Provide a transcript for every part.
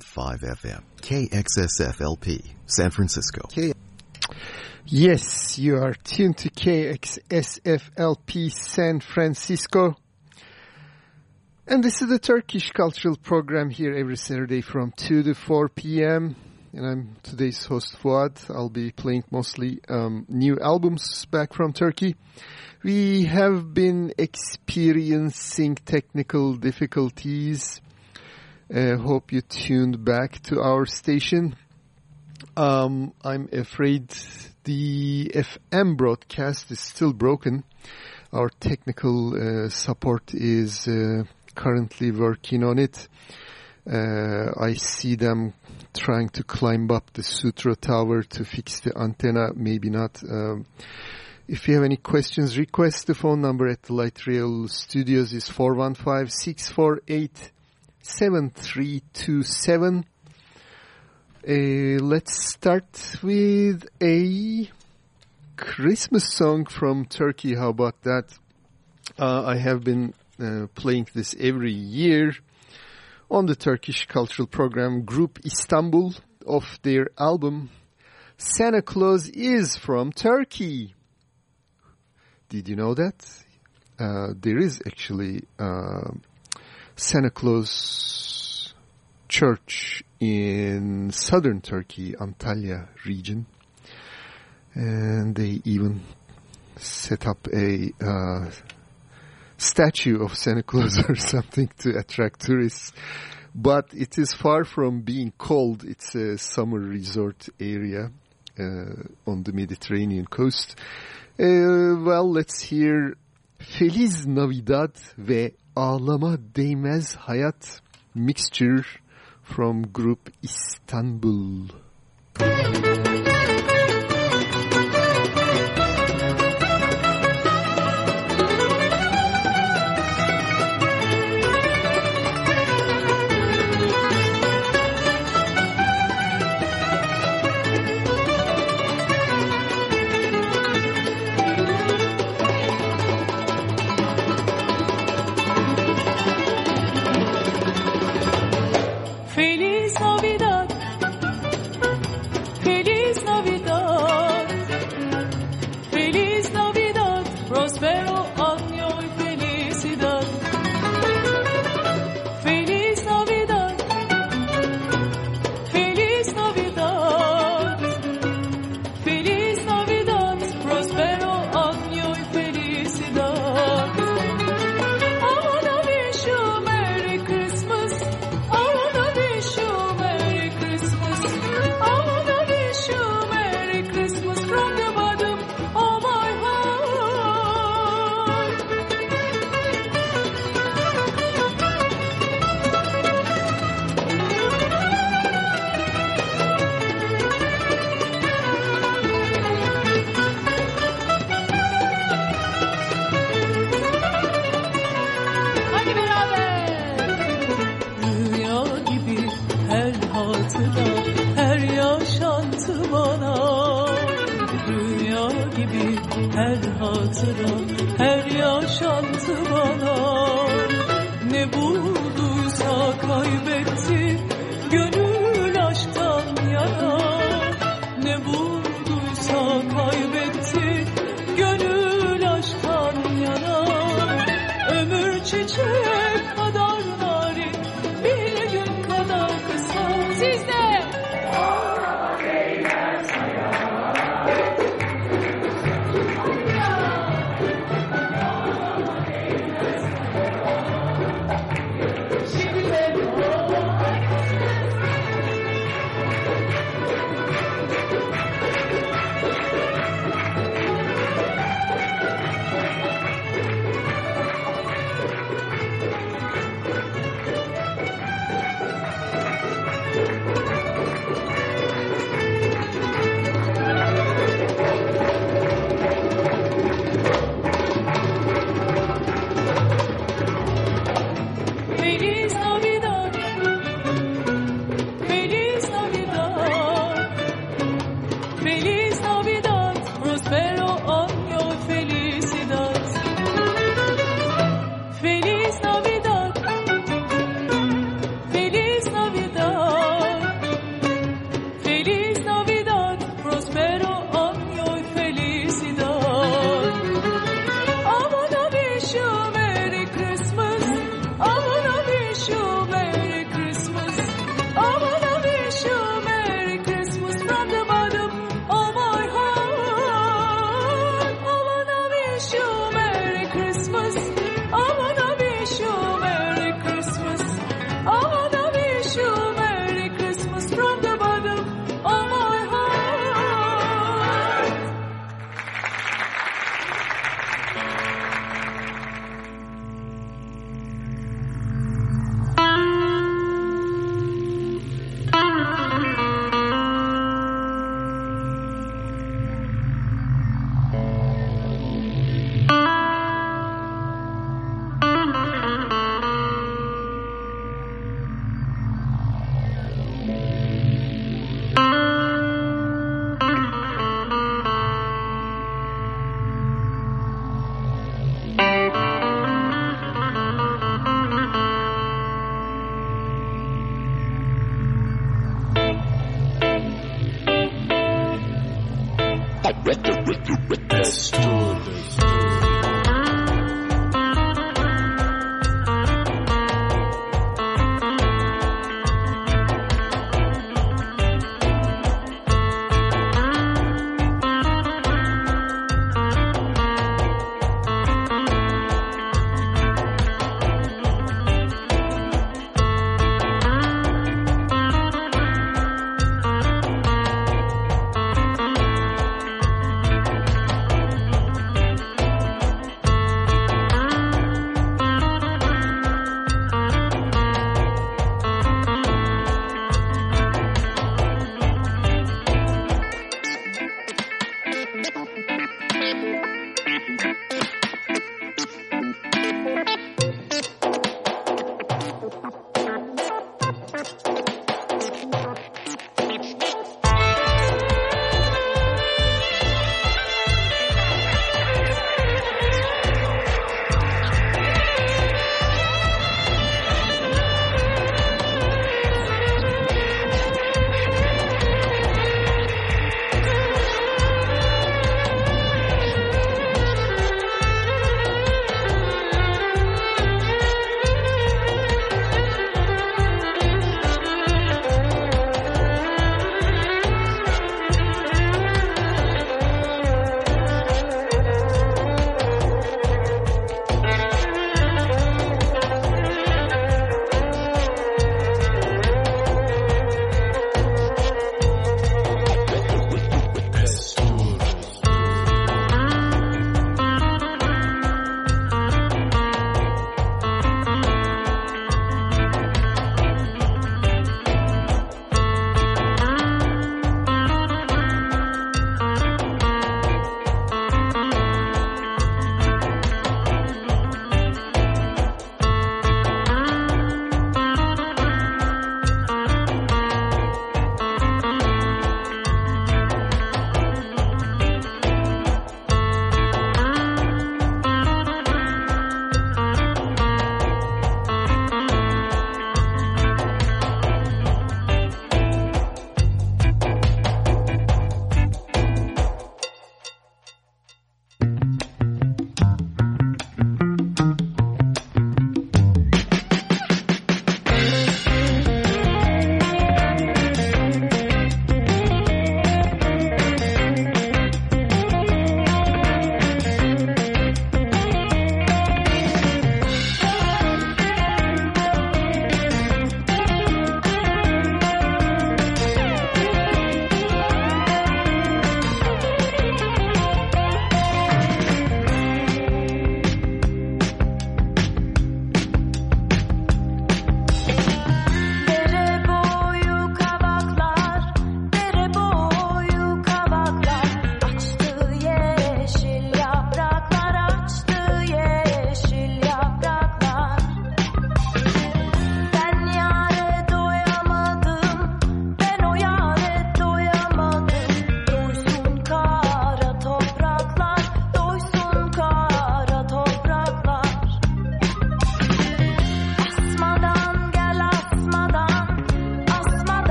102.5 FM. KXSFLP, San Francisco. K- yes, you are tuned to KXSFLP San Francisco. And this is the Turkish Cultural Program here every Saturday from 2 to 4 p.m. And I'm today's host Fuad. I'll be playing mostly um, new albums back from Turkey. We have been experiencing technical difficulties. Uh, hope you tuned back to our station. Um, I'm afraid the FM broadcast is still broken. Our technical uh, support is uh, currently working on it. Uh, I see them trying to climb up the Sutro Tower to fix the antenna. Maybe not. Um, if you have any questions, request the phone number at the Light Rail Studios is 415-648-7327. Uh, let's start with a Christmas song from Turkey. How about that? Uh, I have been uh, playing this every year on the Turkish cultural program Group Istanbul of their album Santa Claus is from Turkey. Did you know that? Uh, there is actually uh, Santa Claus church in southern Turkey, Antalya region. And they even set up a uh, statue of Santa Claus or something to attract tourists. But it is far from being cold. It's a summer resort area uh, on the Mediterranean coast. Uh, well, let's hear Feliz Navidad ve Ağlama Değmez Hayat mixture from Group Istanbul.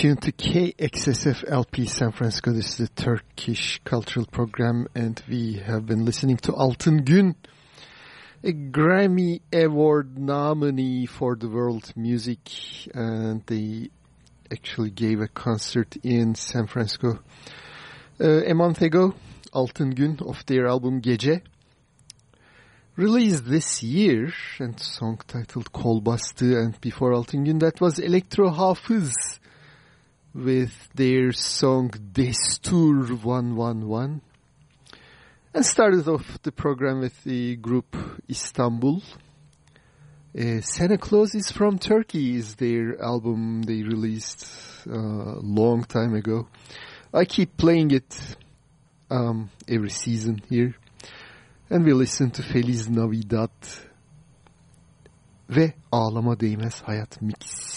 Tuned to KXSF LP San Francisco. This is the Turkish cultural program, and we have been listening to Altın Gün, a Grammy Award nominee for the world music, and they actually gave a concert in San Francisco uh, a month ago. Altın Gün of their album Gece released this year and song titled Kol Bastı and before Altın Gün that was Elektro Hafız with their song Destur 111 and started off the program with the group Istanbul. Uh, Santa Claus is from Turkey is their album they released a uh, long time ago. I keep playing it um, every season here. And we listen to Feliz Navidad ve Ağlama Değmez Hayat Mix.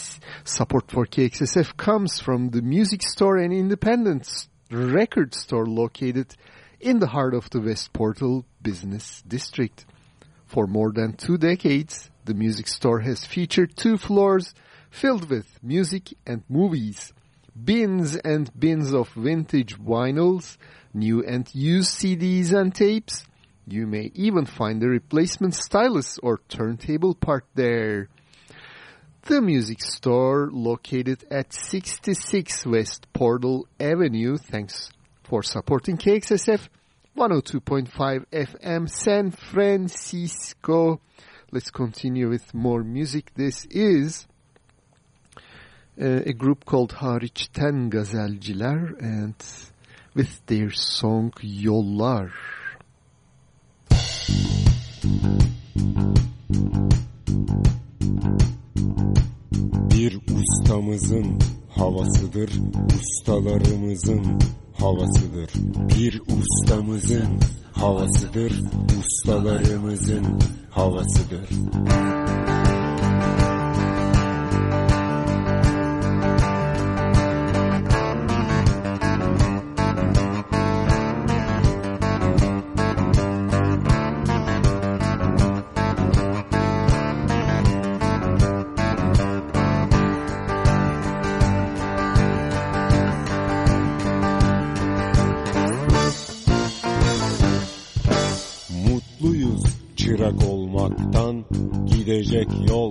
Support for KXSF comes from the music store and independent record store located in the heart of the West Portal Business District. For more than two decades, the music store has featured two floors filled with music and movies, bins and bins of vintage vinyls, new and used CDs and tapes, you may even find the replacement stylus or turntable part there. The music store located at 66 West Portal Avenue. Thanks for supporting KXSF 102.5 FM San Francisco. Let's continue with more music. This is uh, a group called Hariçten Gazelciler and with their song Yollar. Bir ustamızın havasıdır, ustalarımızın havasıdır. Bir ustamızın havasıdır, ustalarımızın havasıdır. Gidecek yol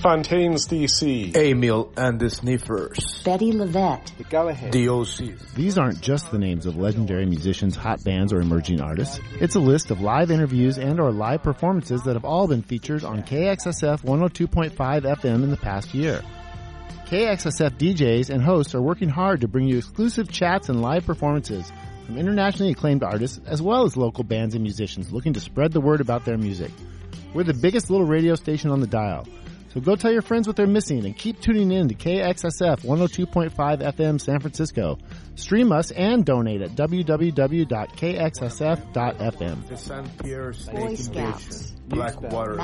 Fontaines, D.C. Amyl and the Sniffers. Bettye LaVette. The OCs. These aren't just the names of legendary musicians, hot bands, or emerging artists. It's a list of live interviews and or live performances that have all been featured on KXSF 102.5 FM in the past year. KXSF DJs and hosts are working hard to bring you exclusive chats and live performances from internationally acclaimed artists as well as local bands and musicians looking to spread the word about their music. We're the biggest little radio station on the dial. So go tell your friends what they're missing and keep tuning in to KXSF 102.5 FM San Francisco. Stream us and donate at www.kxsf.fm. The St. Pierre Boy Snake Scouts. Invasion. Blackwater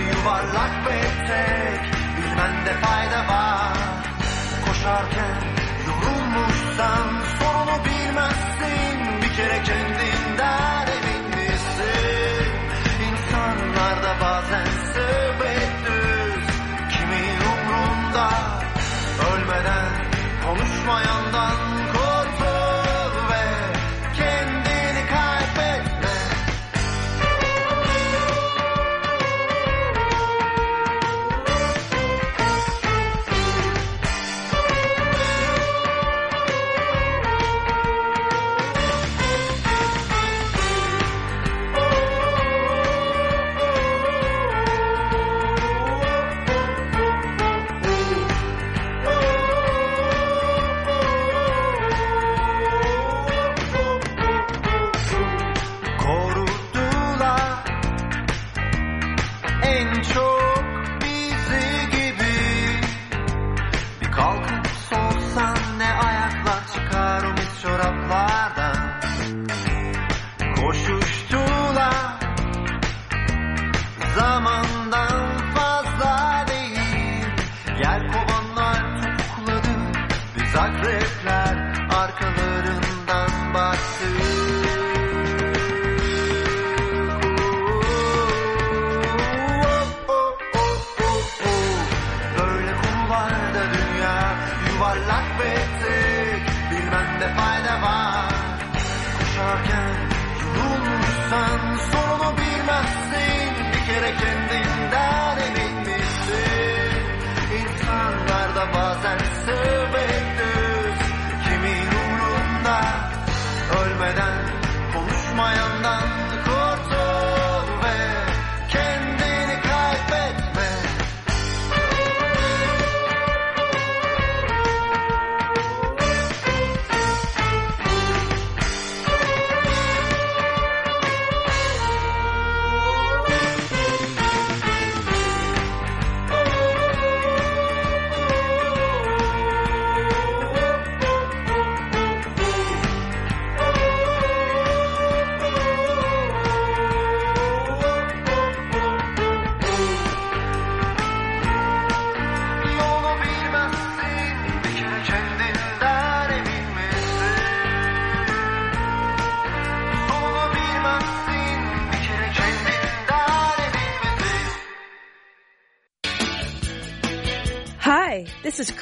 yuvarlak ve tek. Bilmende fayda var. Koşarken yorulmuşsan sonunu bilmezsin. Bir kere kendinden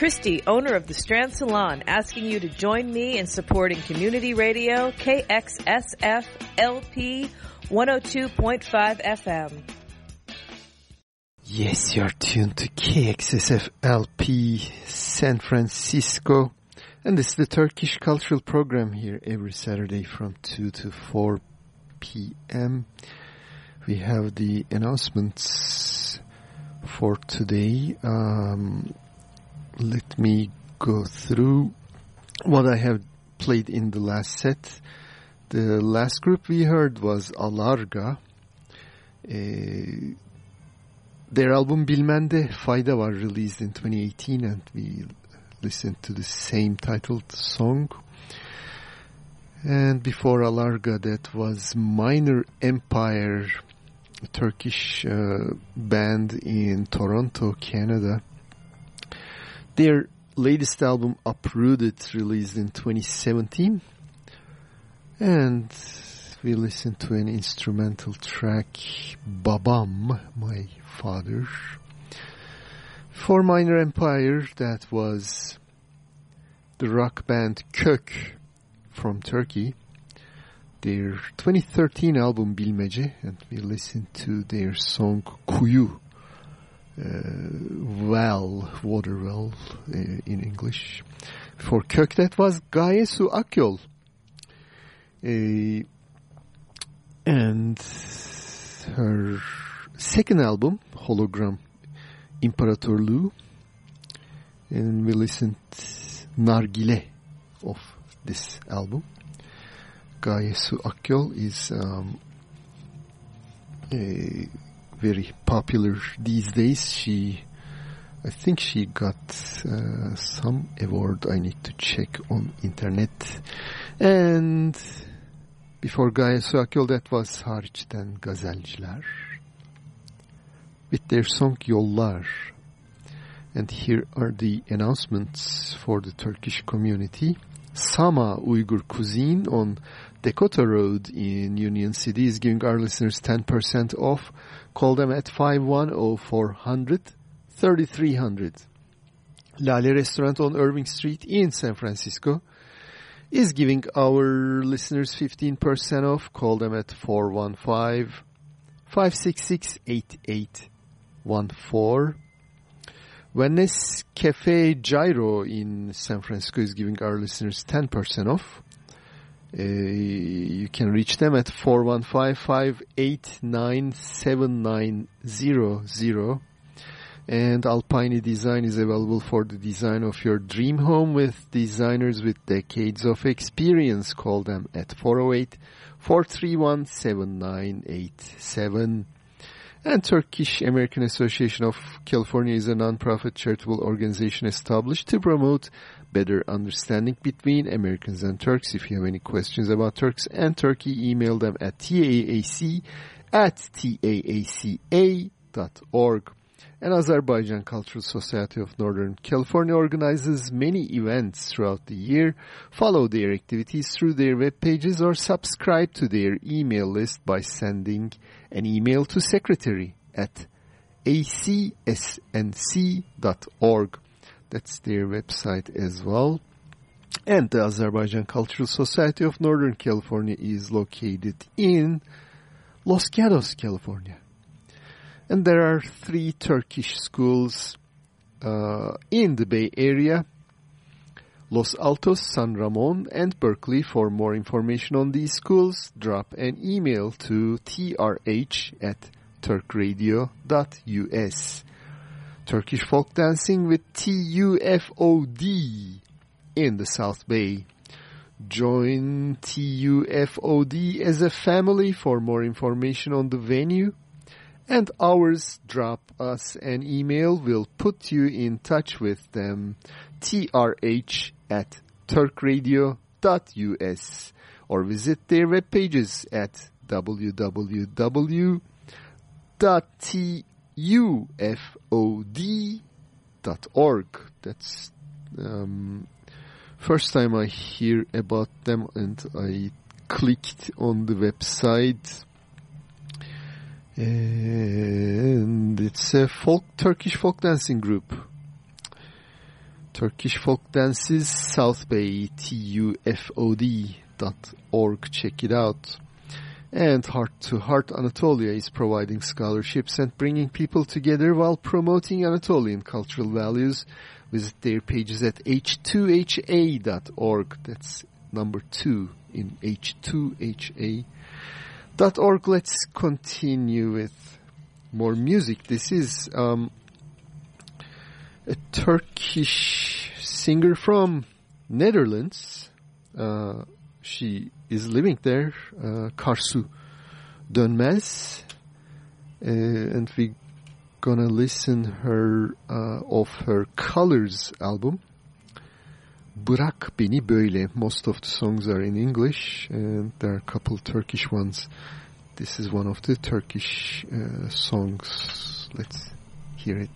Christy, owner of the Strand Salon, asking you to join me in supporting community radio KXSF LP 102.5 FM. Yes, you're tuned to KXSF LP San Francisco. And this is the Turkish Cultural Program here every Saturday from 2 to 4 p.m. We have the announcements for today. Um, let me go through what I have played in the last set. The last group we heard was Alarga. Uh, their album Bilmende Fayda var released in 2018 and we listened to the same titled song. And before Alarga that was Minor Empire, a Turkish uh, band in Toronto, Canada. Their latest album Uprooted released in 2017 and we listened to an instrumental track Babam, my father. For Minor Empire, that was the rock band Kök from Turkey. Their 2013 album Bilmece, and we listened to their song Kuyu, well, water well uh, in English. For Kök, that was Gaye Su Akyol. Uh, and her second album, Hologram İmparatorluğu. And we listened Nargile of this album. Gaye Su Akyol is um, a very popular these days. She, I think she got uh, some award. I need to check on internet. And before Gaye Su that was hariçten gazelciler with their song Yollar. And here are the announcements for the Turkish community. Sama Uyghur Cuisine on Decoto Road in Union City is giving our listeners 10% off. Call them at 510-400-3300. Lale Restaurant on Irving Street in San Francisco is giving our listeners 15% off. Call them at 415 566 8814. Venice Cafe Gyro in San Francisco is giving our listeners 10% off. Uh, you can reach them at 415-589-7900. And Alpine Design is available for the design of your dream home with designers with decades of experience. Call them at 408-431-7987. And Turkish American Association of California is a non-profit charitable organization established to promote better understanding between Americans and Turks. If you have any questions about Turks and Turkey, email them at taac at taaca.org. And Azerbaijan Cultural Society of Northern California organizes many events throughout the year. Follow their activities through their web pages or subscribe to their email list by sending an email to secretary at acsnc.org. That's their website as well. And the Azerbaijan Cultural Society of Northern California is located in Los Gatos, California. And there are three Turkish schools uh, in the Bay Area. Los Altos, San Ramon, and Berkeley. For more information on these schools, drop an email to trh at turkradio.us. Turkish folk dancing with TUFOD in the South Bay. Join TUFOD as a family for more information on the venue and hours. Drop us an email. We'll put you in touch with them. TRH at turkradio.us or visit their web pages at www.tufod.org. That's um, first time I hear about them and I clicked on the website and it's a folk Turkish folk dancing group. Turkish Folk Dances South Bay TUFOD dot org. Check it out. And Heart to Heart Anatolia is providing scholarships and bringing people together while promoting Anatolian cultural values. Visit their pages at h2ha.org. That's number two in h2ha dot org. Let's continue with more music. This is um, a Turkish singer from Netherlands. Uh, she is living there, uh, Karsu Dönmez, uh, and we're gonna listen her uh, of her Colors album. Bırak Beni Böyle. Most of the songs are in English, and there are a couple Turkish ones. This is one of the Turkish uh, songs. Let's hear it.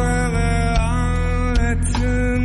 Bana anlatın?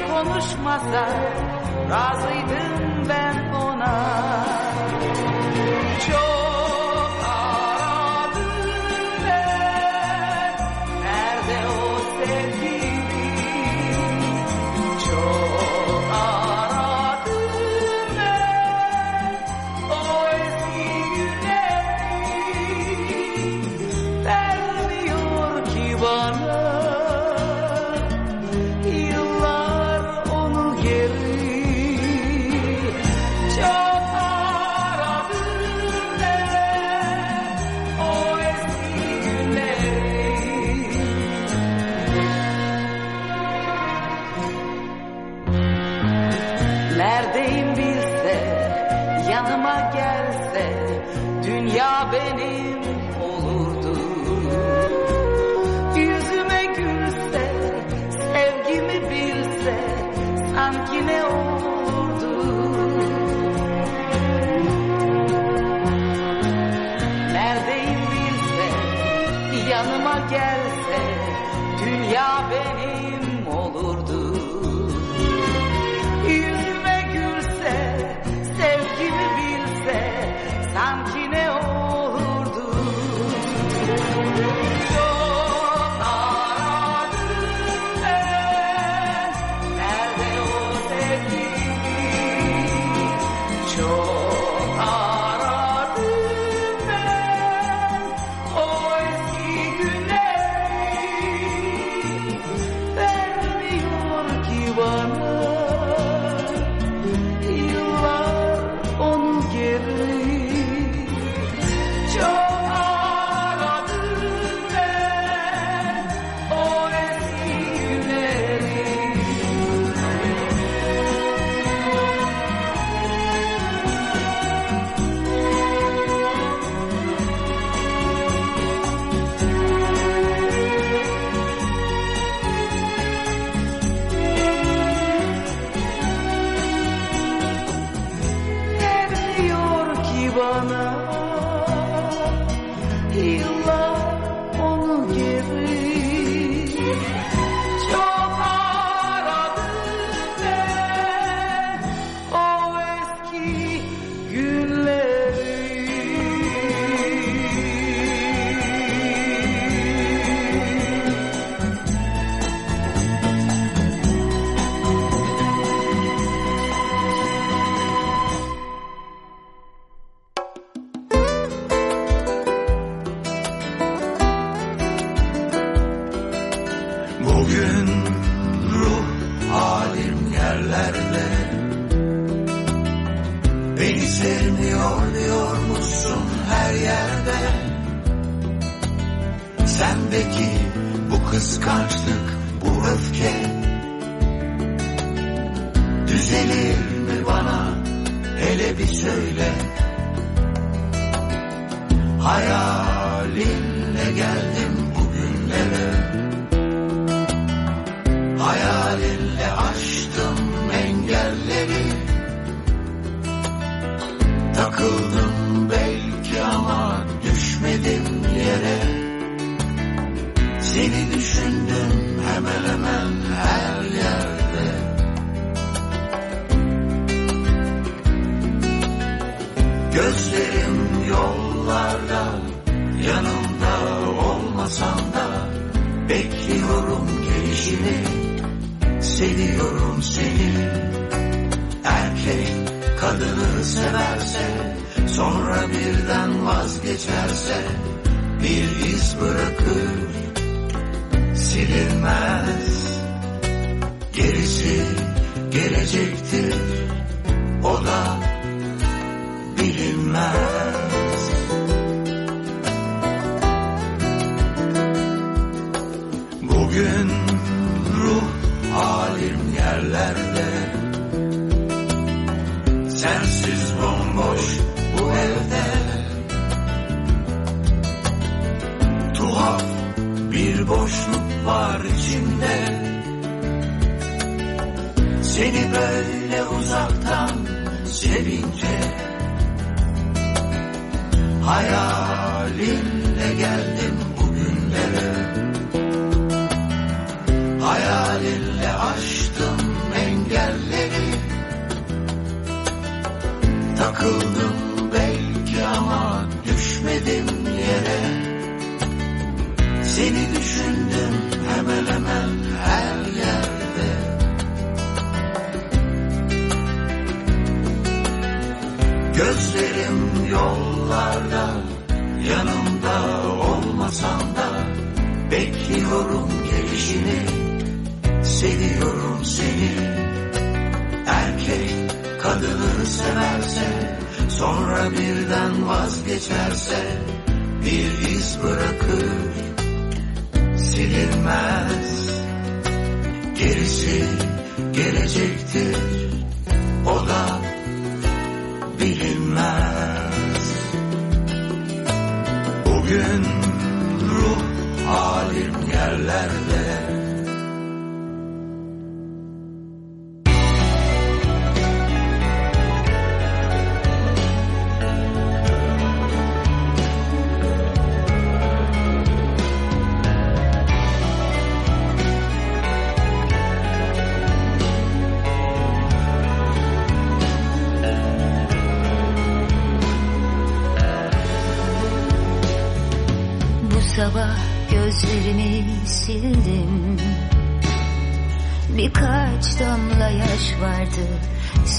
konuşmasa razıydım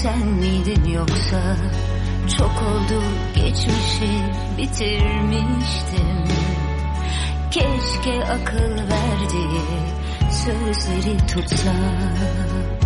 sen miydin yoksa? Çok oldu geçmişi bitirmiştim. Keşke akıl verdiği sözleri tutsak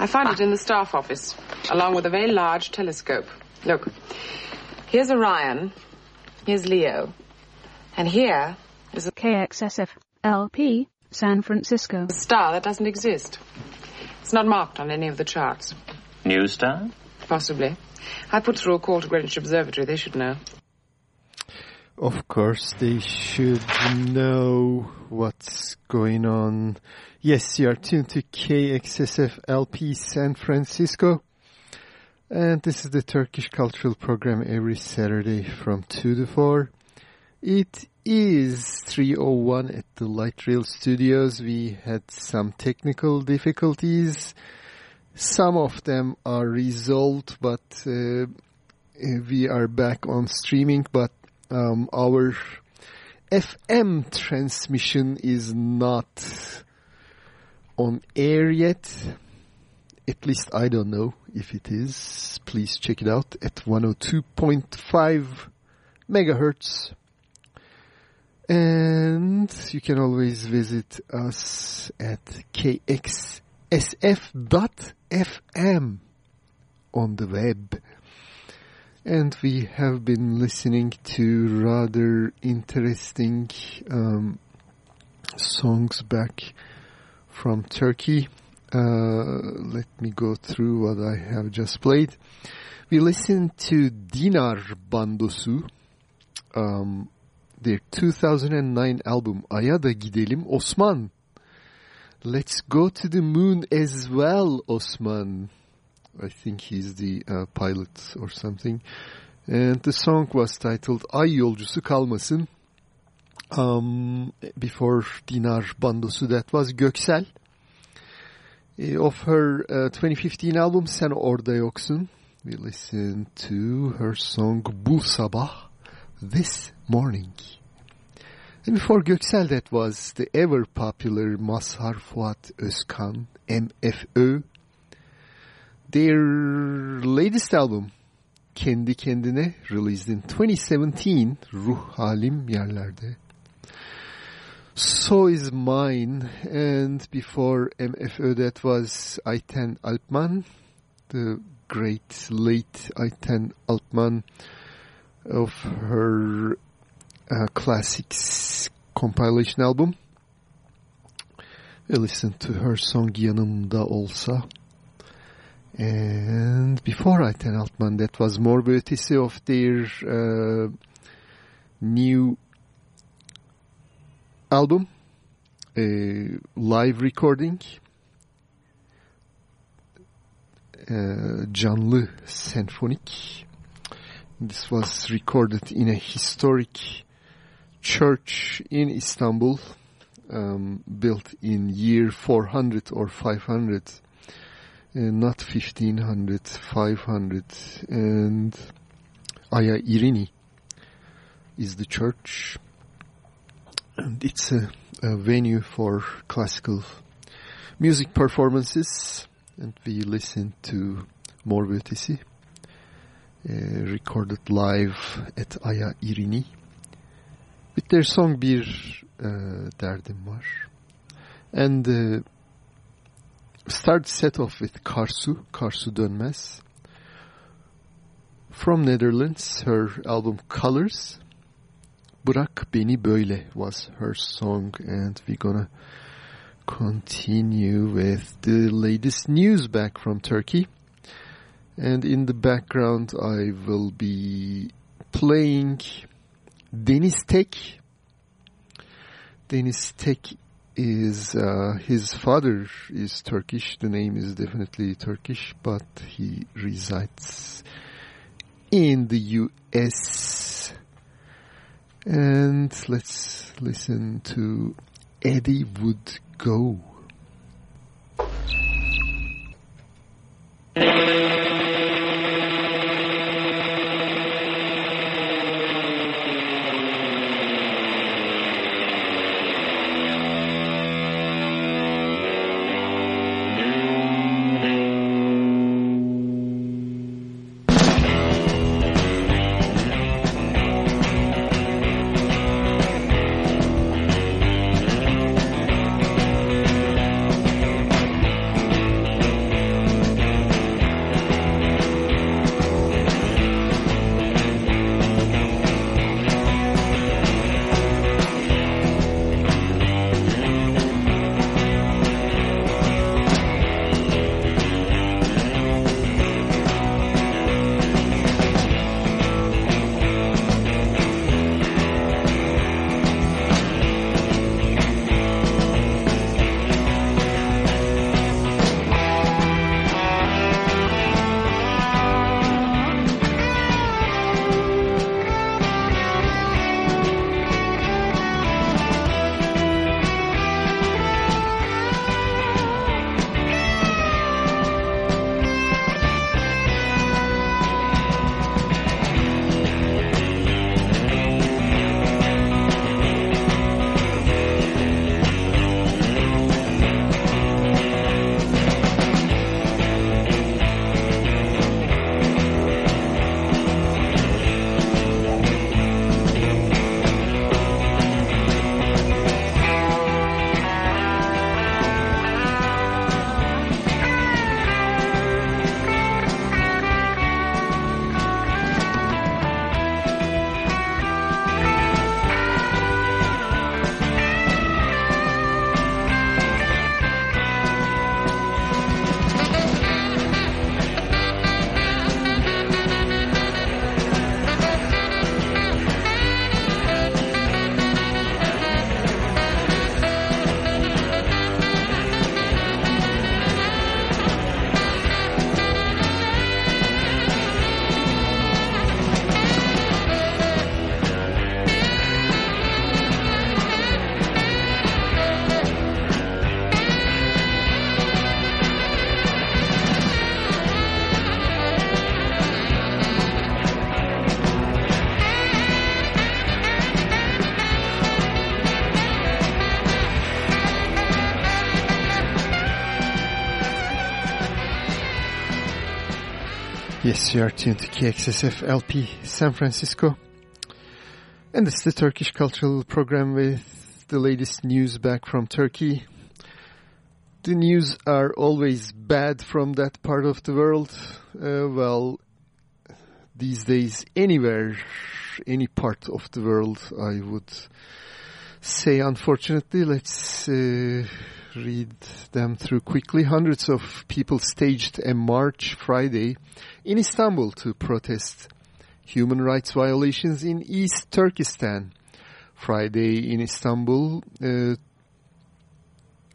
I found it in the staff office, along with a very large telescope. Look, here's Orion, here's Leo, and here is a KXSF LP San Francisco. A star that doesn't exist. It's not marked on any of the charts. New star? Possibly. I put through a call to Greenwich Observatory. They should know. Of course, they should know what's going on. Yes, you are tuned to KXSF LP San Francisco. And this is the Turkish Cultural Program every Saturday from 2 to 4. It is 3.01 at the Light Rail Studios. We had some technical difficulties. Some of them are resolved, but uh, we are back on streaming, but um, our FM transmission is not on air yet. At least I don't know if it is. Please check it out at 102.5 megahertz. And you can always visit us at kxsf.fm on the web. And we have been listening to rather interesting um, songs back from Turkey. Uh, let me go through what I have just played. We listened to Dinar Bandosu, um, their 2009 album Ay'a da Gidelim Osman. Let's go to the moon as well, Osman. I think he's the uh, pilot or something. And the song was titled Ay Yolcusu Kalmasın. Um, before Dinar Bandosu, that was Göksel. Uh, of her uh, 2015 album Sen Orada Yoksun, we listened to her song Bu Sabah, This Morning. And before Göksel, that was the ever popular Mazhar Fuat Özkan, MFÖ. Their latest album, Kendi Kendine, released in 2017, Ruh Halim Yerlerde. So is mine, and before MFÖ that was Ayten Alpman, the great late Ayten Alpman of her uh, classics compilation album. We listened to her song Yanımda Olsa. And before Ayten Alpman, that was Mor ve Ötesi of their uh, new album, a live recording. Uh, canlı senfonik. This was recorded in a historic church in Istanbul, um, built in year 400 or 500, uh, not 1500, 500, and Aya Irini is the church. And it's a, a venue for classical music performances, and we listen to Mor uh, recorded live at Aya Irini. With their song Bir uh, Derdim Var. And uh, start set off with Karsu, Karsu Dönmez. From Netherlands, her album Colors. Bırak Beni Böyle was her song and we're gonna continue with the latest news back from Turkey. And in the background I will be playing Deniz Tek. Deniz Tek is, uh, his father is Turkish, the name is definitely Turkish, but he resides in the US. And let's listen to Eddie Would Go. You are tuned to KXSF LP San Francisco. And it's the Turkish Cultural Program with the latest news back from Turkey. The news are always bad from that part of the world. Uh, well, these days, anywhere, any part of the world, I would say, unfortunately. Let's uh, read them through quickly. Hundreds of people staged a march Friday in Istanbul to protest human rights violations in East Turkestan. Friday in Istanbul, uh,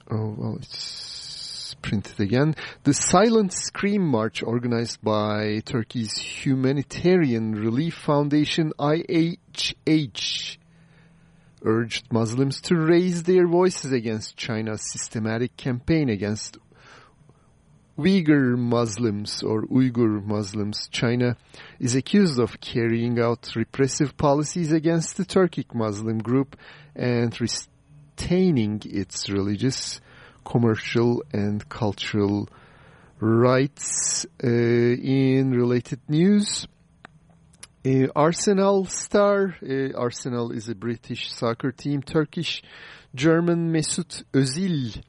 Oh, well, it's printed again. The Silent Scream March organized by Turkey's Humanitarian Relief Foundation, IHH, urged Muslims to raise their voices against China's systematic campaign against Uyghur Muslims or Uyghur Muslims. China is accused of carrying out repressive policies against the Turkic Muslim group and retaining its religious, commercial and cultural rights. Uh, in related news, uh, Arsenal star, uh, Arsenal is a British soccer team, Turkish German Mesut Özil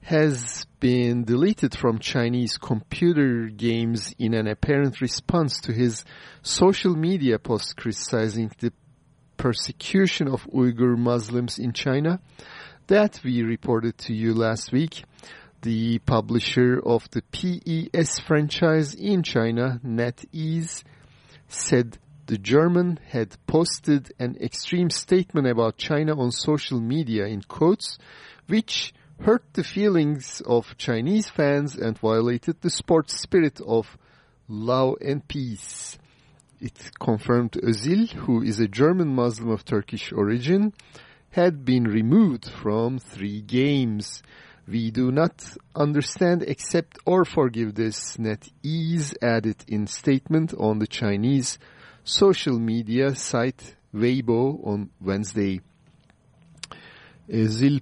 has been deleted from Chinese computer games in an apparent response to his social media post criticizing the persecution of Uyghur Muslims in China that we reported to you last week. The publisher of the PES franchise in China, NetEase, said the German had posted an extreme statement about China on social media in quotes, which hurt the feelings of Chinese fans and violated the sports spirit of love and peace. It confirmed Özil, who is a German Muslim of Turkish origin, had been removed from three games. We do not understand, accept or forgive this, NetEase added in statement on the Chinese social media site Weibo on Wednesday. Özil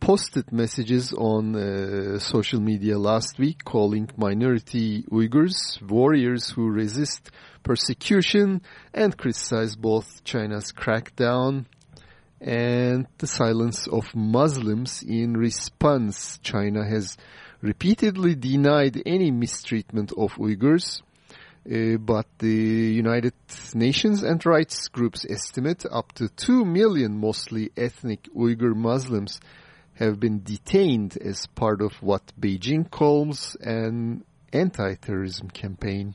posted messages on uh, social media last week calling minority Uyghurs warriors who resist persecution and criticize both China's crackdown and the silence of Muslims in response. China has repeatedly denied any mistreatment of Uyghurs uh, but the United Nations and rights groups estimate up to 2 million mostly ethnic Uyghur Muslims have been detained as part of what Beijing calls an anti-terrorism campaign.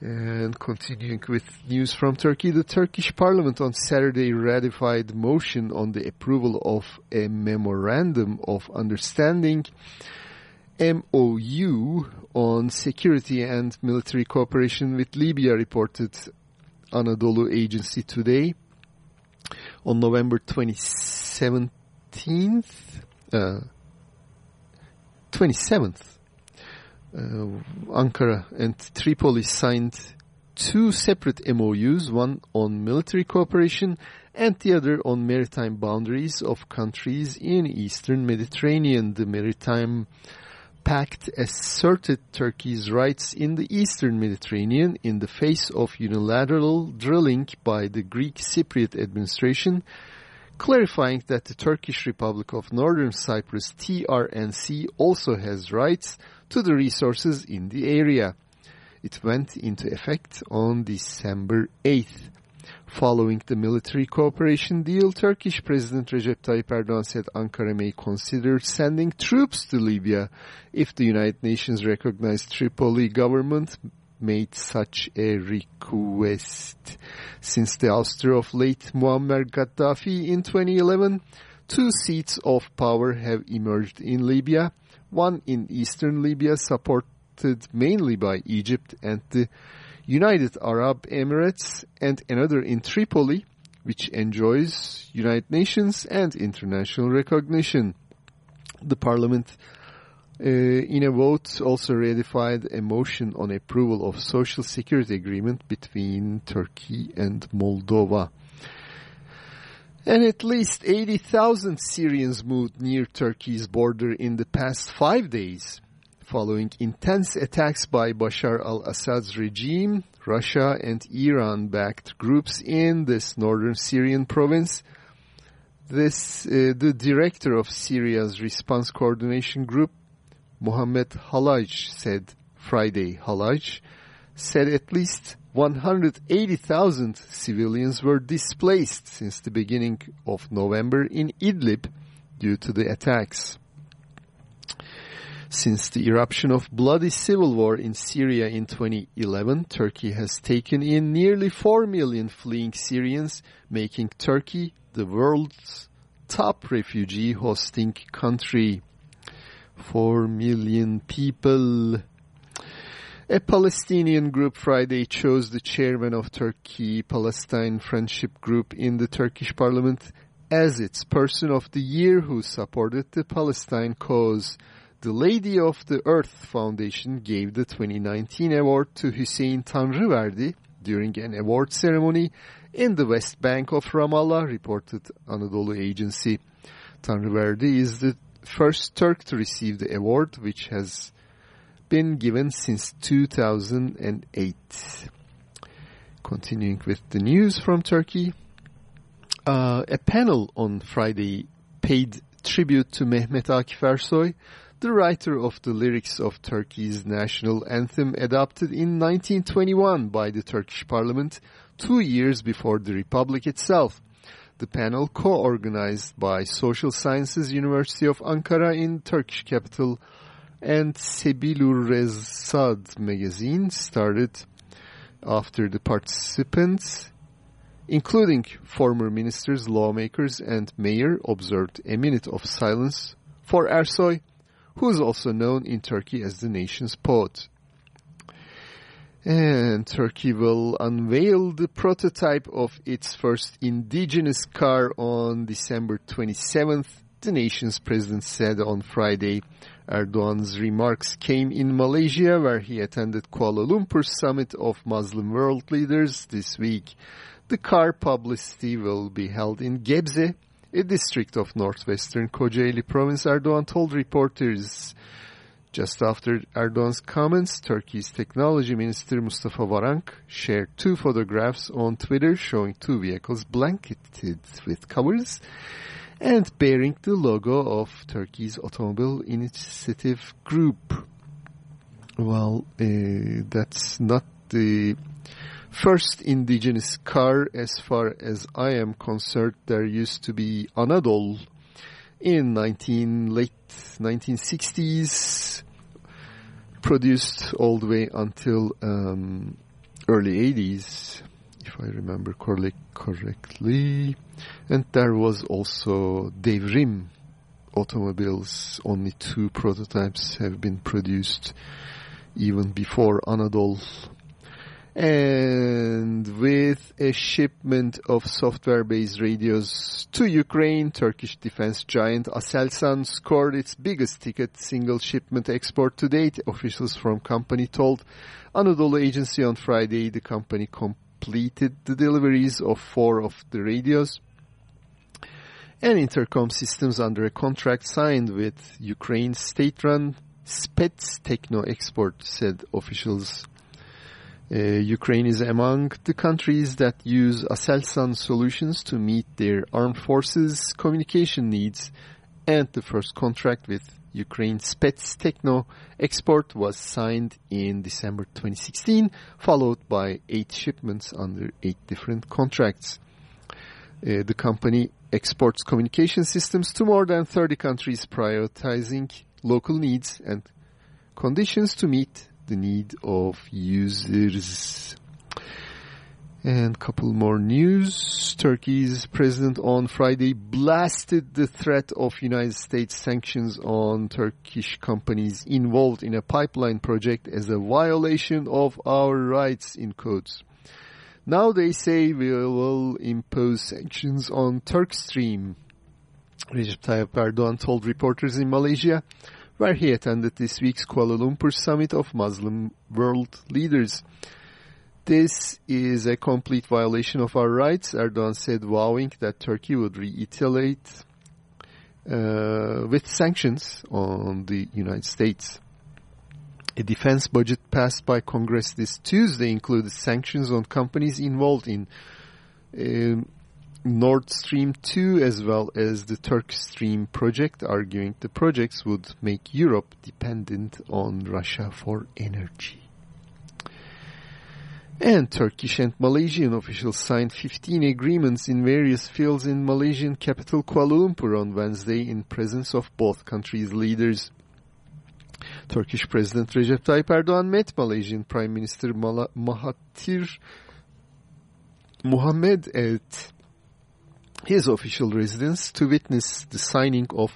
And continuing with news from Turkey, the Turkish parliament on Saturday ratified motion on the approval of a memorandum of understanding MOU on security and military cooperation with Libya, reported Anadolu Agency today. On November 2017th, uh, 27th, uh, Ankara and Tripoli signed two separate MOUs, one on military cooperation and the other on maritime boundaries of countries in eastern Mediterranean. The maritime pact asserted Turkey's rights in the eastern Mediterranean in the face of unilateral drilling by the Greek Cypriot administration, clarifying that the Turkish Republic of Northern Cyprus TRNC also has rights to the resources in the area. It went into effect on December 8th. Following the military cooperation deal, Turkish President Recep Tayyip Erdogan said Ankara may consider sending troops to Libya if the United Nations recognized Tripoli government made such a request. Since the ouster of late Muammar Gaddafi in 2011, two seats of power have emerged in Libya, one in eastern Libya supported mainly by Egypt and the United Arab Emirates and another in Tripoli, which enjoys United Nations and international recognition. The parliament, uh, in a vote, also ratified a motion on approval of social security agreement between Turkey and Moldova. And at least 80,000 Syrians moved near Turkey's border in the past five days following intense attacks by Bashar al-Assad's regime, Russia and Iran-backed groups in this northern Syrian province. This, uh, the director of Syria's response coordination group, Mohammed Halaj, said Friday. Halaj said at least 180,000 civilians were displaced since the beginning of November in Idlib due to the attacks. Since the eruption of bloody civil war in Syria in 2011, Turkey has taken in nearly 4 million fleeing Syrians, making Turkey the world's top refugee hosting country. Four million people. A Palestinian group Friday chose the chairman of Turkey-Palestine Friendship Group in the Turkish parliament as its person of the year who supported the Palestine cause. The Lady of the Earth Foundation gave the 2019 award to Hüseyin Tanrıverdi during an award ceremony in the West Bank of Ramallah, reported Anadolu Agency. Tanrıverdi is the first Turk to receive the award, which has been given since 2008. Continuing with the news from Turkey, uh, a panel on Friday paid tribute to Mehmet Akif Ersoy, the writer of the lyrics of Turkey's national anthem adopted in 1921 by the Turkish parliament two years before the republic itself. The panel, co-organized by Social Sciences University of Ankara in Turkish capital and Sebilur Rezad magazine, started after the participants, including former ministers, lawmakers, and mayor, observed a minute of silence for Ersoy, who is also known in Turkey as the nation's poet. And Turkey will unveil the prototype of its first indigenous car on December 27th, the nation's president said on Friday. Erdogan's remarks came in Malaysia, where he attended Kuala Lumpur summit of Muslim world leaders this week. The car publicity will be held in Gebze, a district of northwestern Kocaeli province, Erdogan told reporters. Just after Erdogan's comments, Turkey's technology minister Mustafa Varank shared two photographs on Twitter showing two vehicles blanketed with covers and bearing the logo of Turkey's Automobile Initiative Group. Well, uh, that's not the first indigenous car as far as I am concerned. There used to be Anadol in 19 late 1960s produced all the way until um, early 80s if I remember correctly and there was also Devrim automobiles only two prototypes have been produced even before Anadolu and with a shipment of software-based radios to Ukraine, Turkish defense giant Aselsan scored its biggest ticket single shipment export to date. Officials from company told Anadolu Agency on Friday the company completed the deliveries of four of the radios and intercom systems under a contract signed with Ukraine's state-run Spets Techno Export, said officials uh, Ukraine is among the countries that use Aselsan solutions to meet their armed forces communication needs and the first contract with Ukraine Spets Techno export was signed in December 2016 followed by eight shipments under eight different contracts. Uh, the company exports communication systems to more than 30 countries prioritizing local needs and conditions to meet the need of users. And couple more news. Turkey's president on Friday blasted the threat of United States sanctions on Turkish companies involved in a pipeline project as a violation of our rights in quotes. Now they say we will impose sanctions on Turkstream. Recep Tayyip Erdogan told reporters in Malaysia where he attended this week's Kuala Lumpur summit of Muslim world leaders. This is a complete violation of our rights, Erdogan said, vowing that Turkey would retaliate uh, with sanctions on the United States. A defense budget passed by Congress this Tuesday included sanctions on companies involved in um, Nord Stream 2 as well as the Turk Stream project, arguing the projects would make Europe dependent on Russia for energy. And Turkish and Malaysian officials signed 15 agreements in various fields in Malaysian capital Kuala Lumpur on Wednesday in presence of both countries' leaders. Turkish President Recep Tayyip Erdogan met Malaysian Prime Minister Mahathir Mohamad at his official residence to witness the signing of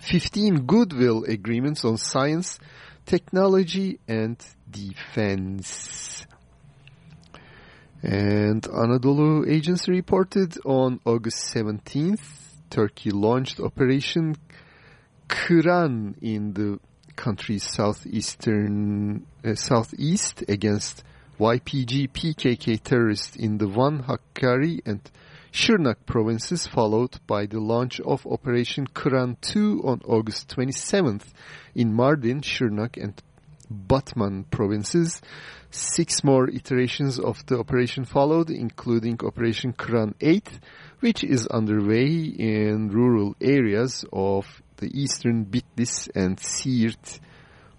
15 goodwill agreements on science, technology, and defense. And Anadolu Agency reported on August 17th, Turkey launched Operation Kıran in the country's southeastern uh, southeast against YPG PKK terrorists in the Van Hakkari and Şırnak provinces followed by the launch of Operation Kıran 2 on August 27th in Mardin, Şırnak and Batman provinces. Six more iterations of the operation followed, including Operation Kıran 8, which is underway in rural areas of the eastern Bitlis and Siirt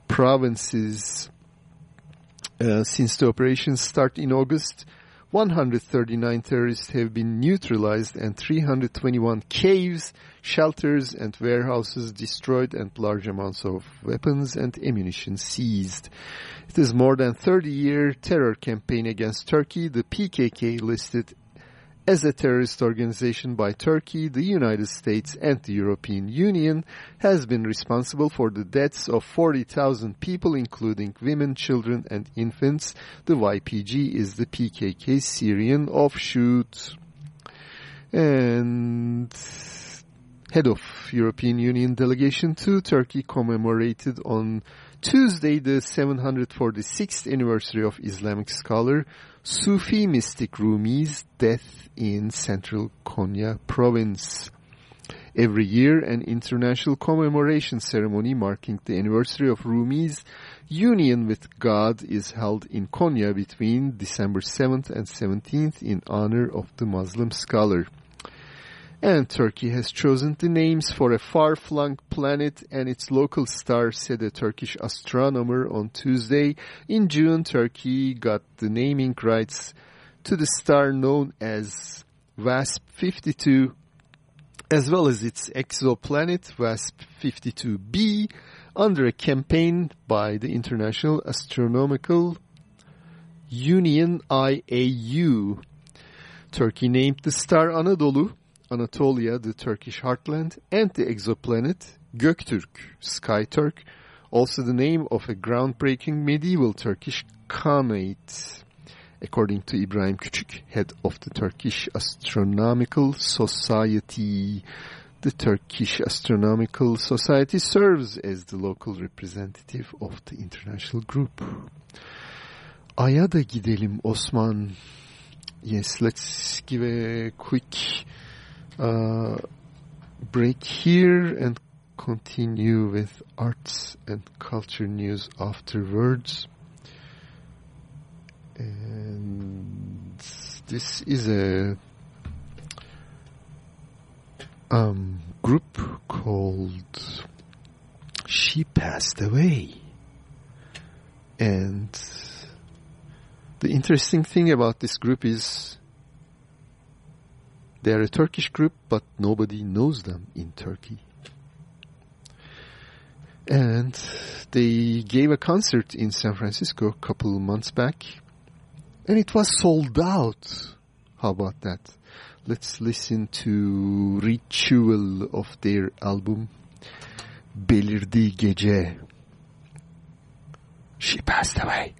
provinces. Uh, since the operations start in August, 139 terrorists have been neutralized and 321 caves, shelters and warehouses destroyed and large amounts of weapons and ammunition seized. It is more than 30-year terror campaign against Turkey. The PKK listed as a terrorist organization by Turkey, the United States and the European Union has been responsible for the deaths of 40,000 people including women, children and infants. The YPG is the PKK Syrian offshoot. And head of European Union delegation to Turkey commemorated on Tuesday the 746th anniversary of Islamic scholar Sufi mystic Rumi's death in central Konya province. Every year, an international commemoration ceremony marking the anniversary of Rumi's union with God is held in Konya between December 7th and 17th in honor of the Muslim scholar. And Turkey has chosen the names for a far-flung planet and its local star, said a Turkish astronomer on Tuesday. In June, Turkey got the naming rights to the star known as WASP-52, as well as its exoplanet WASP-52b, under a campaign by the International Astronomical Union IAU. Turkey named the star Anadolu, Anatolia, the Turkish heartland, and the exoplanet Göktürk, Sky Turk, also the name of a groundbreaking medieval Turkish comet. According to Ibrahim Küçük, head of the Turkish Astronomical Society, the Turkish Astronomical Society serves as the local representative of the international group. Ay'a da gidelim Osman. Yes, let's give a quick uh, break here and continue with arts and culture news afterwards. And this is a um, group called She Past Away. And the interesting thing about this group is they are a Turkish group, but nobody knows them in Turkey. And they gave a concert in San Francisco a couple months back, and it was sold out. How about that? Let's listen to Ritual of their album, Belirdi Gece. She Past Away.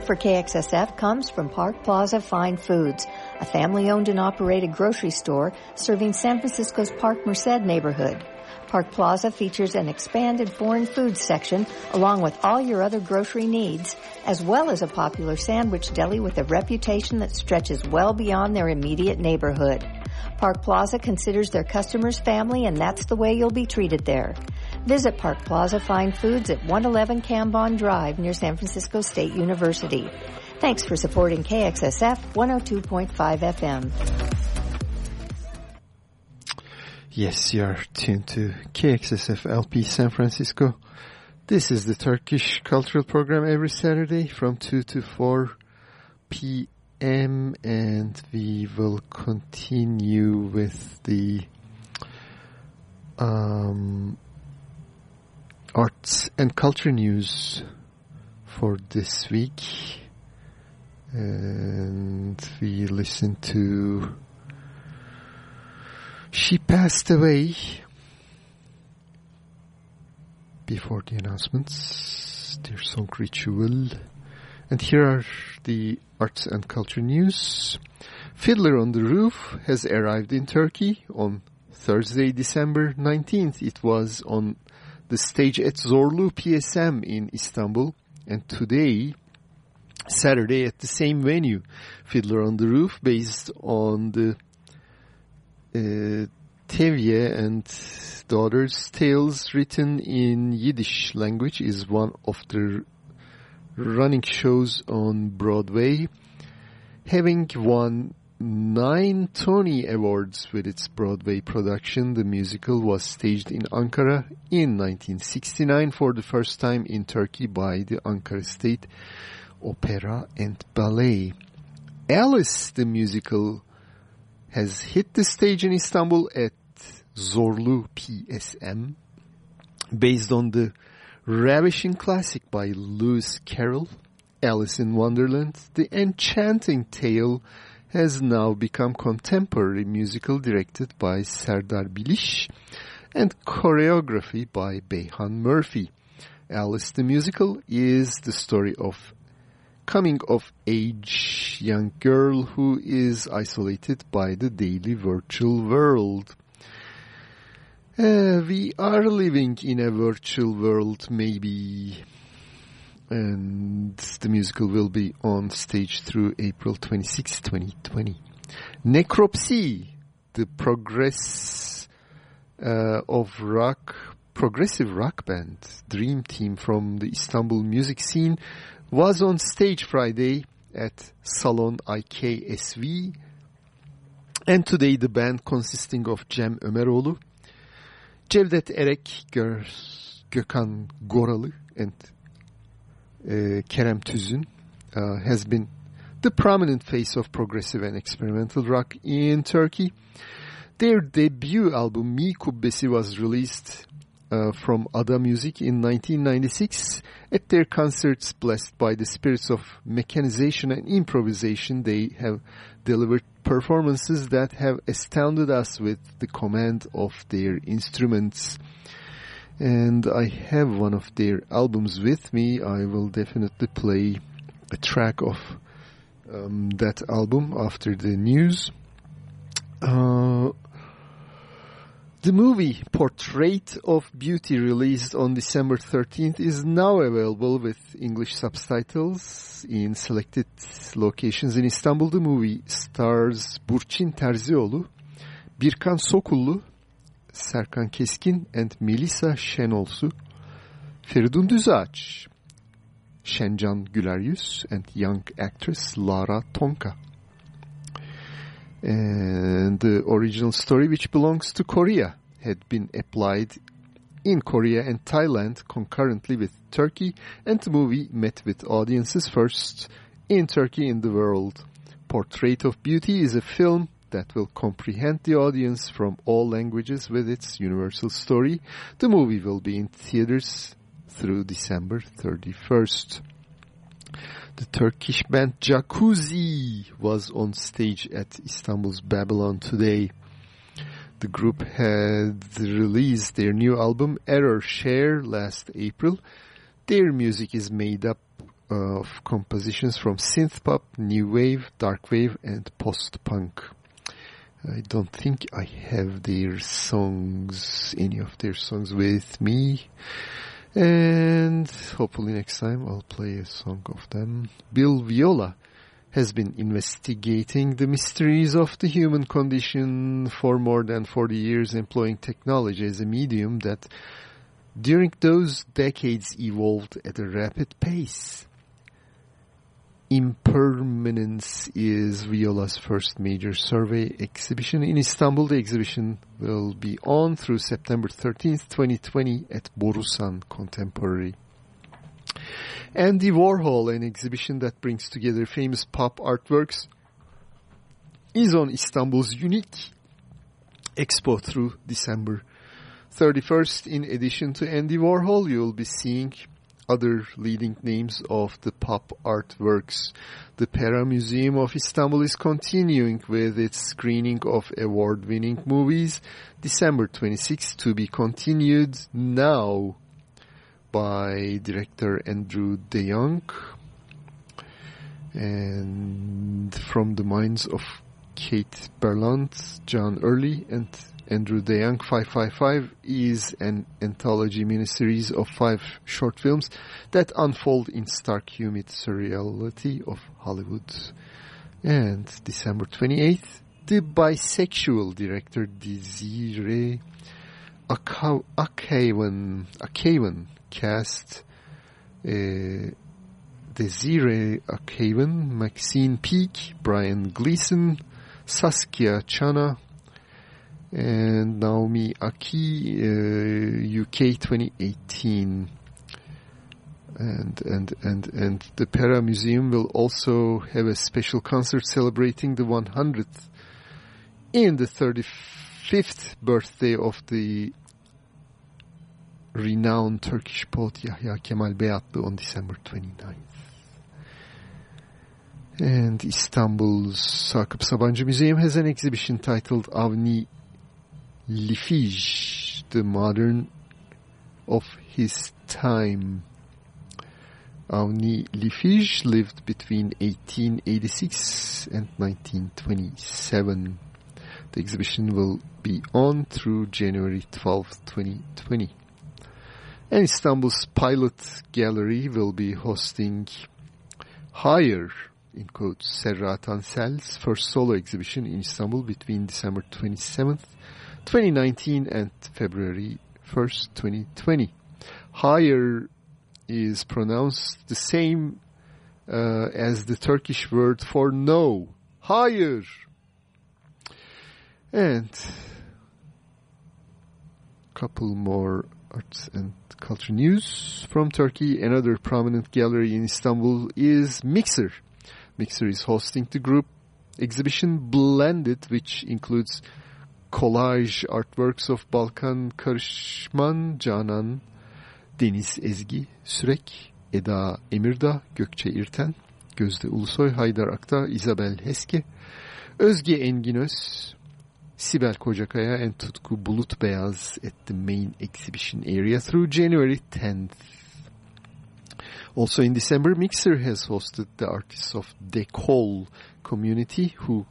Support for KXSF comes from Park Plaza Fine Foods, a family owned and operated grocery store serving San Francisco's Park Merced neighborhood. Park Plaza features an expanded foreign foods section along with all your other grocery needs, as well as a popular sandwich deli with a reputation that stretches well beyond their immediate neighborhood. Park Plaza considers their customers family and that's the way you'll be treated there. Visit Park Plaza Fine Foods at 111 Cambon Drive near San Francisco State University. Thanks for supporting KXSF 102.5 FM. Yes, you are tuned to KXSF LP San Francisco. This is the Turkish cultural program every Saturday from 2 to 4 p.m. and we will continue with the um, arts and culture news for this week. And we listen to She Past Away before the announcements, their song Ritual. And here are the arts and culture news. Fiddler on the Roof has arrived in Turkey on Thursday, December 19th. It was on the stage at Zorlu PSM in Istanbul. And today, Saturday, at the same venue, Fiddler on the Roof, based on the uh, Tevye and Daughters Tales written in Yiddish language, is one of the running shows on Broadway, having won nine Tony Awards with its Broadway production. The musical was staged in Ankara in 1969 for the first time in Turkey by the Ankara State Opera and Ballet. Alice, the musical, has hit the stage in Istanbul at Zorlu PSM, based on the ravishing classic by Lewis Carroll, Alice in Wonderland, the enchanting tale has now become contemporary musical directed by Serdar Biliş and choreography by Beyhan Murphy. Alice the Musical is the story of coming of age young girl who is isolated by the daily virtual world. Uh, we are living in a virtual world maybe and the musical will be on stage through April 26, 2020. Nekropsi, the progress uh, of rock, progressive rock band, Dream Team from the Istanbul music scene, was on stage Friday at Salon IKSV. And today the band consisting of Cem Ömeroğlu, Cevdet Erek, Gökhan Goralı, and Kerem Tüzün uh, has been the prominent face of progressive and experimental rock in Turkey. Their debut album Mi Kubbesi was released uh, from Ada Music in 1996. At their concerts blessed by the spirits of mechanization and improvisation, they have delivered performances that have astounded us with the command of their instruments and I have one of their albums with me. I will definitely play a track of um, that album after the news. Uh, the movie Portrait of Beauty released on December 13th is now available with English subtitles in selected locations in Istanbul. The movie stars Burçin Terzioğlu, Birkan Sokullu, Serkan Keskin and Melisa Şenolsu, Feridun Düzağaç, Şencan Güleryüz and young actress Lara Tonka. And the original story, which belongs to Korea, had been applied in Korea and Thailand concurrently with Turkey, and the movie met with audiences first in Turkey in the world. Portrait of Beauty is a film that will comprehend the audience from all languages with its universal story. The movie will be in theaters through December 31st. The Turkish band Jakuzi was on stage at Istanbul's Babylon today. The group had released their new album Error Share last April. Their music is made up uh, of compositions from synth pop, new wave, dark wave, and post punk. I don't think I have their songs, any of their songs with me. And hopefully next time I'll play a song of them. Bill Viola has been investigating the mysteries of the human condition for more than 40 years, employing technology as a medium that during those decades evolved at a rapid pace. Impermanence is Viola's first major survey exhibition in Istanbul. The exhibition will be on through September 13th, 2020 at Borusan Contemporary. Andy Warhol, an exhibition that brings together famous pop artworks, is on Istanbul's UNIQ Expo through December 31st. In addition to Andy Warhol, you will be seeing other leading names of the pop artworks. The Pera Museum of Istanbul is continuing with its screening of award-winning movies. December 26 to be continued now by director Andrew DeYoung and from the minds of Kate Berlant, John Early and Andrew DeYoung 555 is an anthology miniseries of five short films that unfold in stark humid surreality of Hollywood. And December 28th, the bisexual director Desiree Akhavan, Akhavan cast uh, Desiree Akhavan, Maxine Peake, Brian Gleeson, Saskia Chana, and Naomi Ackie, uh, UK 2018. And, and, and, and the Pera Museum will also have a special concert celebrating the 100th in the 35th birthday of the renowned Turkish poet Yahya Kemal Beyatlı on December 29th. And Istanbul's Sakıp Sabancı Museum has an exhibition titled Avni Lifij, the modern of his time. Avni Lifij lived between 1886 and 1927. The exhibition will be on through January 12, 2020. And Istanbul's Pilot Gallery will be hosting Higher, in quotes, Serra Tansel's first solo exhibition in Istanbul between December 27th, 2019 and February 1st, 2020. Higher is pronounced the same uh, as the Turkish word for no. Higher. And couple more arts and culture news from Turkey. Another prominent gallery in Istanbul is Mixer. Mixer is hosting the group exhibition Blended, which includes collage artworks of Balkan Karışman, Canan, Deniz Ezgi, Sürek, Eda Emirdağ, Gökçe İrten, Gözde Ulusoy, Haydar Akta, Isabel Heske, Özge Enginöz, Sibel Kocakaya and Tutku Bulut Beyaz at the main exhibition area through January 10th. Also in December, Mixer has hosted the artists of Decol community who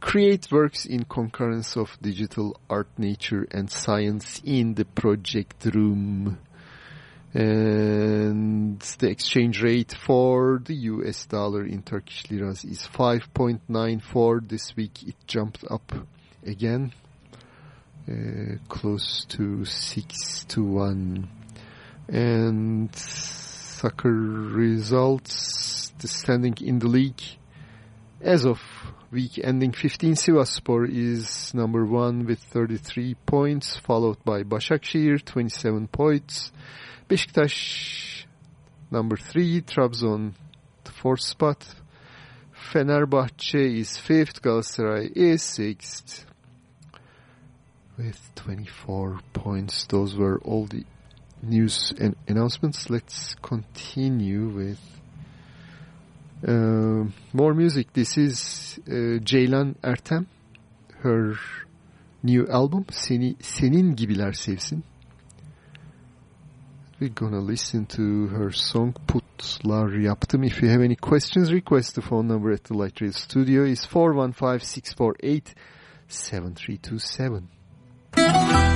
create works in concurrence of digital art, nature and science in the project room. And the exchange rate for the US dollar in Turkish liras is 5.94. This week it jumped up again, uh, close to 6 to 1. And soccer results, the standing in the league as of week ending 15, Sivaspor is number one with 33 points, followed by Başakşehir, 27 points. Beşiktaş, number three. Trabzon, fourth spot. Fenerbahçe is fifth. Galatasaray is sixth with 24 points. Those were all the news and announcements. Let's continue with uh, more music. This is uh, Ceylan Ertem. Her new album Seni Senin Gibiler Sevsin. We're gonna listen to her song Putlar Yaptım. If you have any questions, request the phone number at the Light Rail Studio is 415-648-7327.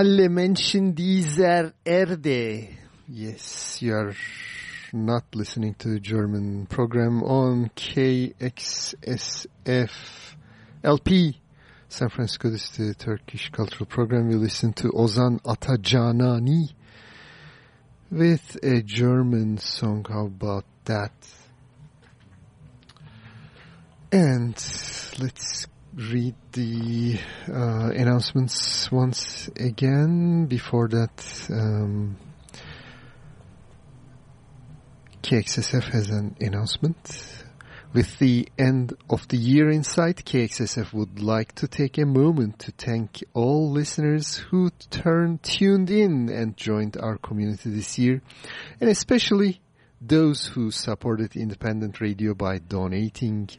Alle Menschen dieser Erde. Yes, you are not listening to the German program on KXSF LP. San Francisco, this is the Turkish cultural program. You listen to Ozan Ata Canani with a German song. How about that? And let's read the uh, announcements once again. Before that, um, KXSF has an announcement. With the end of the year in sight, KXSF would like to take a moment to thank all listeners who turned tuned in and joined our community this year, and especially those who supported independent radio by donating.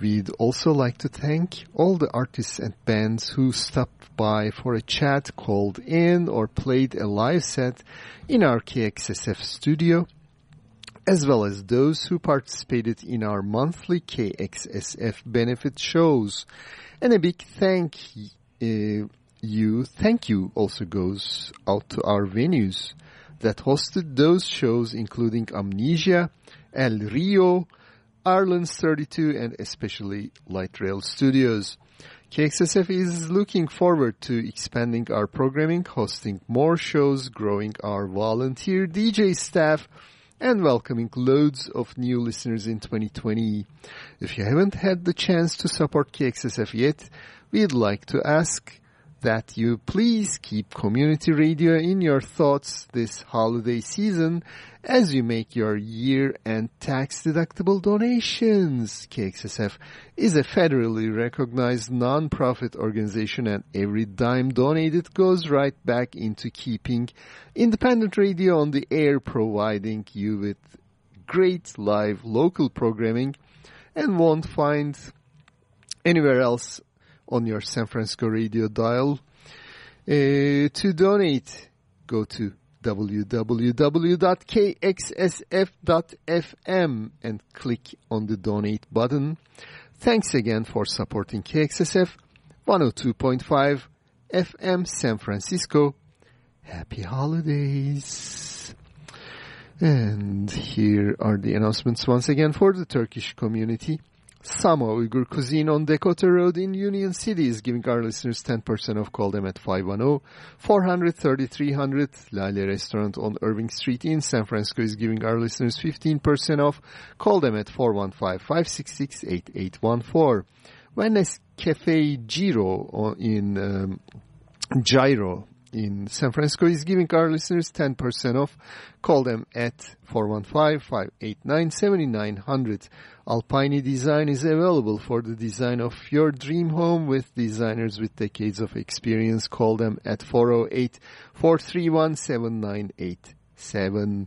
We'd also like to thank all the artists and bands who stopped by for a chat, called in, or played a live set in our KXSF studio, as well as those who participated in our monthly KXSF benefit shows. And a big thank uh, you, thank you also goes out to our venues that hosted those shows, including Amnesia, El Rio, Ireland's 32 and especially Light Rail Studios. KXSF is looking forward to expanding our programming, hosting more shows, growing our volunteer DJ staff, and welcoming loads of new listeners in 2020. If you haven't had the chance to support KXSF yet, we'd like to ask that you please keep community radio in your thoughts this holiday season as you make your year-end tax-deductible donations. KXSF is a federally recognized non-profit organization and every dime donated goes right back into keeping independent radio on the air, providing you with great live local programming and won't find anywhere else on your San Francisco radio dial. Uh, to donate, go to www.kxsf.fm and click on the donate button. Thanks again for supporting KXSF 102.5 FM San Francisco. Happy holidays. And here are the announcements once again for the Turkish community. Sama Uyghur Cuisine on Decoto Road in Union City is giving our listeners 10% off. Call them at 510-430-300. Lale Restaurant on Irving Street in San Francisco is giving our listeners 15% off. Call them at 415-566-8814. Wellness Cafe Giro in um, Gyro in San Francisco is giving our listeners 10% off. Call them at 415-589-7900. Alpine Design is available for the design of your dream home with designers with decades of experience. Call them at 408-431-7987.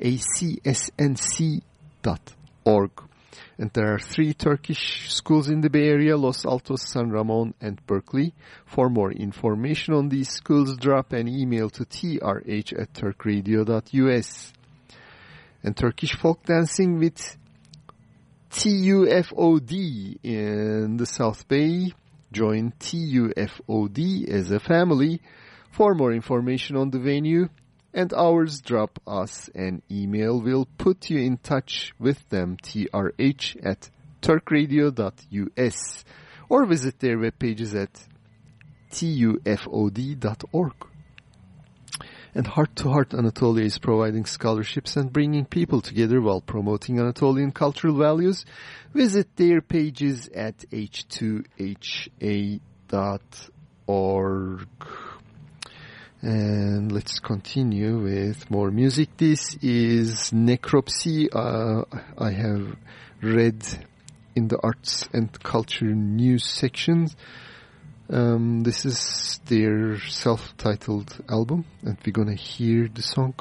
acsnc.org. And there are three Turkish schools in the Bay Area, Los Altos, San Ramon, and Berkeley. For more information on these schools, drop an email to trh at turkradio.us. And Turkish folk dancing with TUFOD in the South Bay. Join TUFOD as a family. For more information on the venue and hours, drop us an email. We'll put you in touch with them, trh at turkradio.us or visit their web pages at tufod.org. And Heart to Heart Anatolia is providing scholarships and bringing people together while promoting Anatolian cultural values. Visit their pages at h2ha.org. And let's continue with more music. This is Nekropsi. Uh, I have read in the arts and culture news sections. Um, this is their self-titled album, and we're gonna hear the song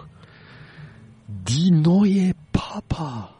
Die Neue Papa.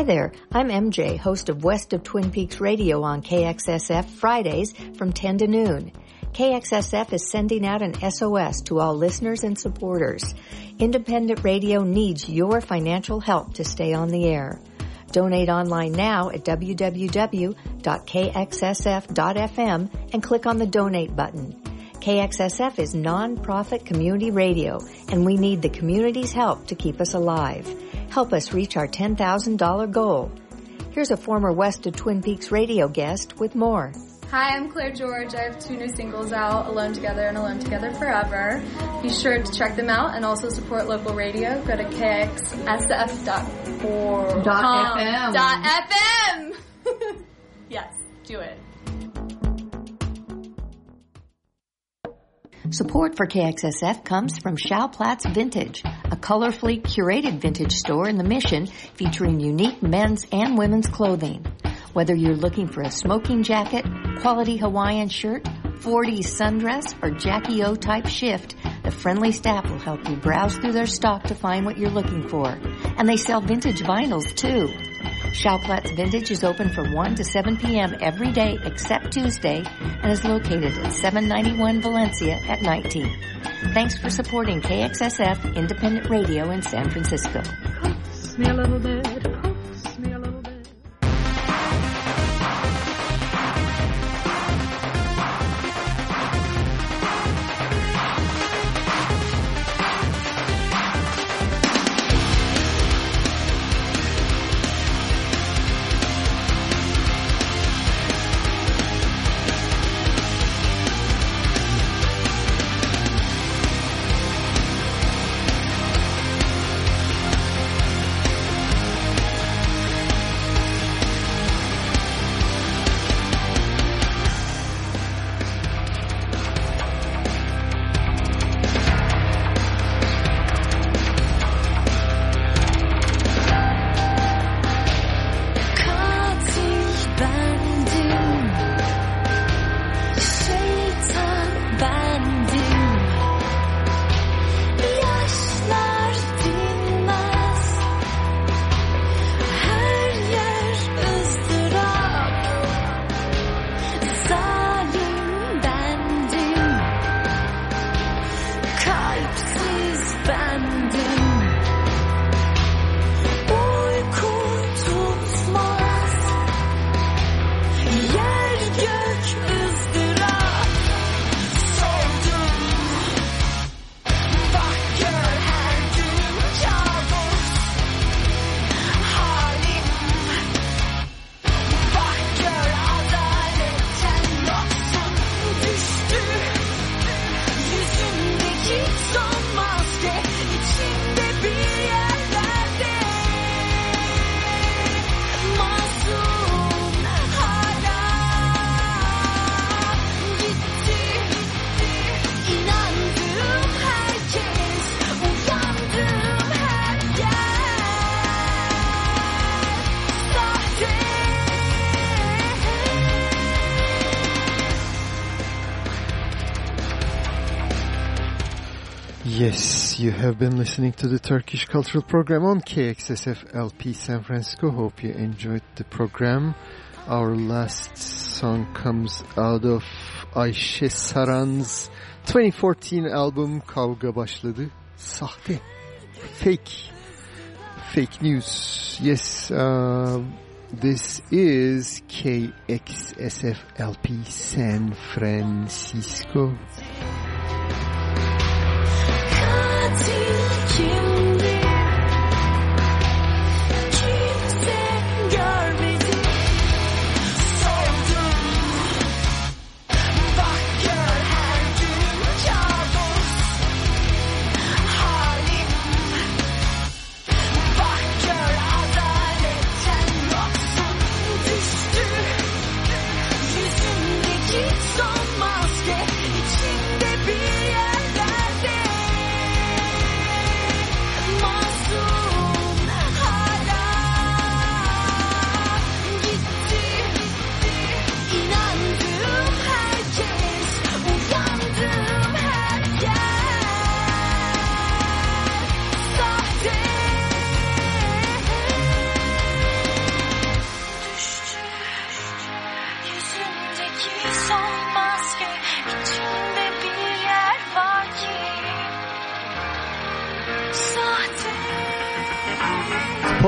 Hi there, I'm MJ, host of West of Twin Peaks Radio on KXSF Fridays from 10 to noon. KXSF is sending out an SOS to all listeners and supporters. Independent radio needs your financial help to stay on the air. Donate online now at www.kxsf.fm and click on the donate button. KXSF is non-profit community radio and we need the community's help to keep us alive. Help us reach our $10,000 goal. Here's a former West of Twin Peaks radio guest with more. Hi, I'm Claire George. I have two new singles out, Alone Together and Alone Together Forever. Be sure to check them out and also support local radio. Go to kxsf.org. Dot FM. Dot FM. yes, do it. Support for KXSF comes from Schauplatz Vintage, a colorfully curated vintage store in the Mission featuring unique men's and women's clothing. Whether you're looking for a smoking jacket, quality Hawaiian shirt, 40s sundress, or Jackie O type shift, the friendly staff will help you browse through their stock to find what you're looking for. And they sell vintage vinyls too. Schauplatz Vintage is open from 1 to 7 p.m. every day except Tuesday and is located at 791 Valencia at 19. Thanks for supporting KXSF Independent Radio in San Francisco. A little bit, have been listening to the Turkish Cultural Program on KXSF LP San Francisco. Hope you enjoyed the program. Our last song comes out of Ayşe Saran's 2014 album Kavga Başladı. Sahte. Fake. Fake news. Yes, uh, this is KXSF LP San Francisco. Katil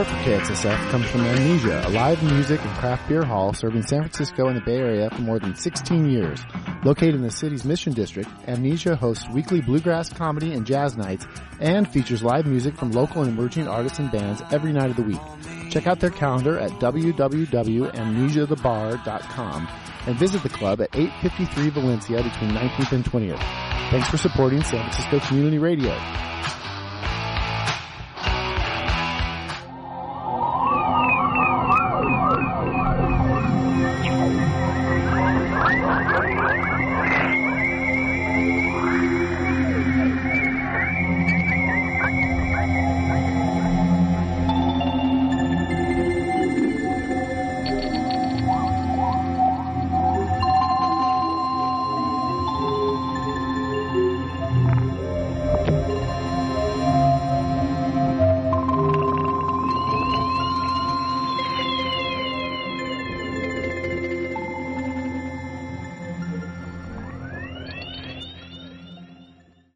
Support for KXSF comes from Amnesia, a live music and craft beer hall serving San Francisco and the Bay Area for more than 16 years. Located in the city's Mission District, Amnesia hosts weekly bluegrass comedy and jazz nights and features live music from local and emerging artists and bands every night of the week. Check out their calendar at www.amnesiathebar.com and visit the club at 853 Valencia between 19th and 20th. Thanks for supporting San Francisco Community Radio.